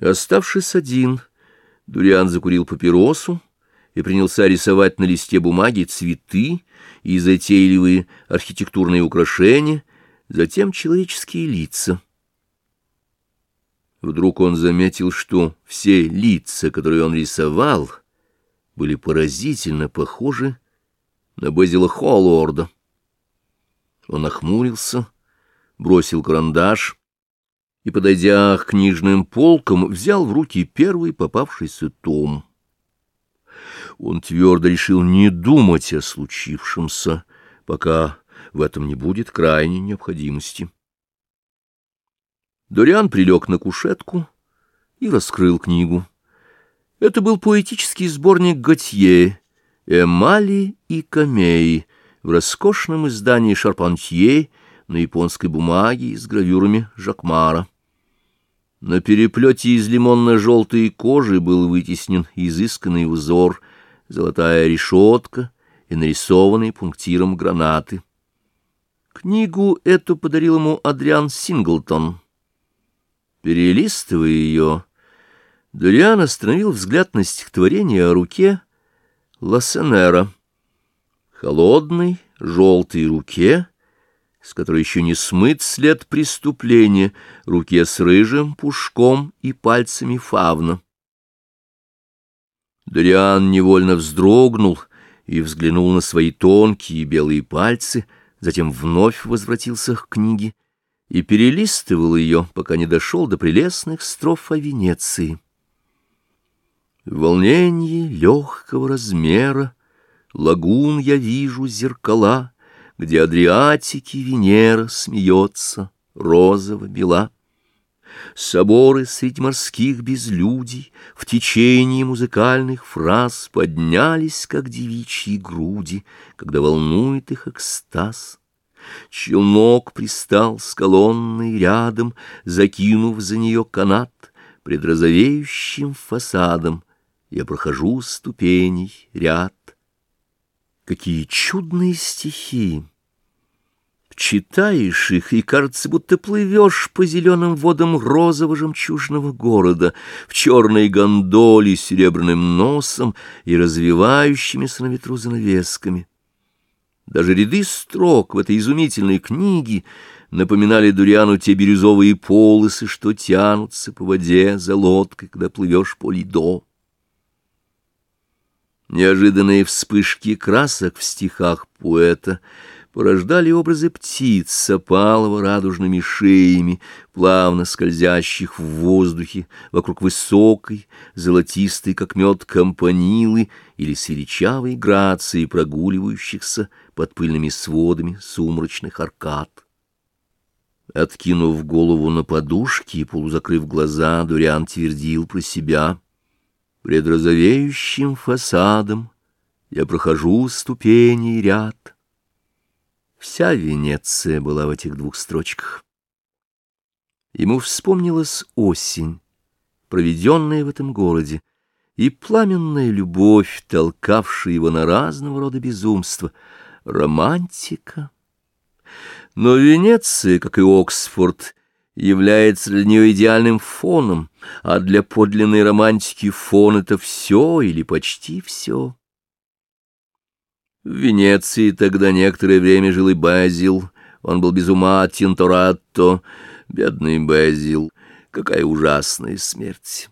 Оставшись один, Дуриан закурил папиросу и принялся рисовать на листе бумаги цветы и затейливые архитектурные украшения, затем человеческие лица. Вдруг он заметил, что все лица, которые он рисовал, были поразительно похожи на Безила Холлорда. Он нахмурился, бросил карандаш и, подойдя к книжным полкам, взял в руки первый попавшийся том. Он твердо решил не думать о случившемся, пока в этом не будет крайней необходимости. Дориан прилег на кушетку и раскрыл книгу. Это был поэтический сборник Готье «Эмали и камеи» в роскошном издании Шарпантье на японской бумаге с гравюрами Жакмара. На переплете из лимонно-желтой кожи был вытеснен изысканный узор, золотая решетка и нарисованные пунктиром гранаты. Книгу эту подарил ему Адриан Синглтон. Перелистывая ее, Дориан остановил взгляд на стихотворение о руке Лассенера. Холодной, желтой руке — с которой еще не смыт след преступления, руке с рыжим пушком и пальцами фавна. Дориан невольно вздрогнул и взглянул на свои тонкие белые пальцы, затем вновь возвратился к книге и перелистывал ее, пока не дошел до прелестных строф о Венеции. Волнение легкого размера, лагун я вижу зеркала — где Адриатики Венера смеется, розово-бела. Соборы среди морских безлюдий В течение музыкальных фраз Поднялись, как девичьи груди, Когда волнует их экстаз. Челнок пристал с колонной рядом, Закинув за нее канат, Пред розовеющим фасадом Я прохожу ступеней ряд. Какие чудные стихи! Читаешь их, и кажется, будто плывешь по зеленым водам розово-жемчужного города в черной гондоле с серебряным носом и развивающимися на ветру занавесками. Даже ряды строк в этой изумительной книге напоминали Дуриану те бирюзовые полосы, что тянутся по воде за лодкой, когда плывешь по льдо. Неожиданные вспышки красок в стихах поэта порождали образы птиц с опалово-радужными шеями, плавно скользящих в воздухе вокруг высокой, золотистой, как мед, компанилы или с величавой грацией прогуливающихся под пыльными сводами сумрачных аркад. Откинув голову на подушки и полузакрыв глаза, Дуриан твердил про себя — Пред розовеющим фасадом я прохожу ступени ряд. Вся Венеция была в этих двух строчках. Ему вспомнилась осень, проведенная в этом городе, и пламенная любовь, толкавшая его на разного рода безумства, романтика. Но Венеция, как и Оксфорд, является для нее идеальным фоном, а для подлинной романтики фон — это все или почти все. В Венеции тогда некоторое время жил и Базил, он был без ума от Тинторатто, бедный Базил, какая ужасная смерть.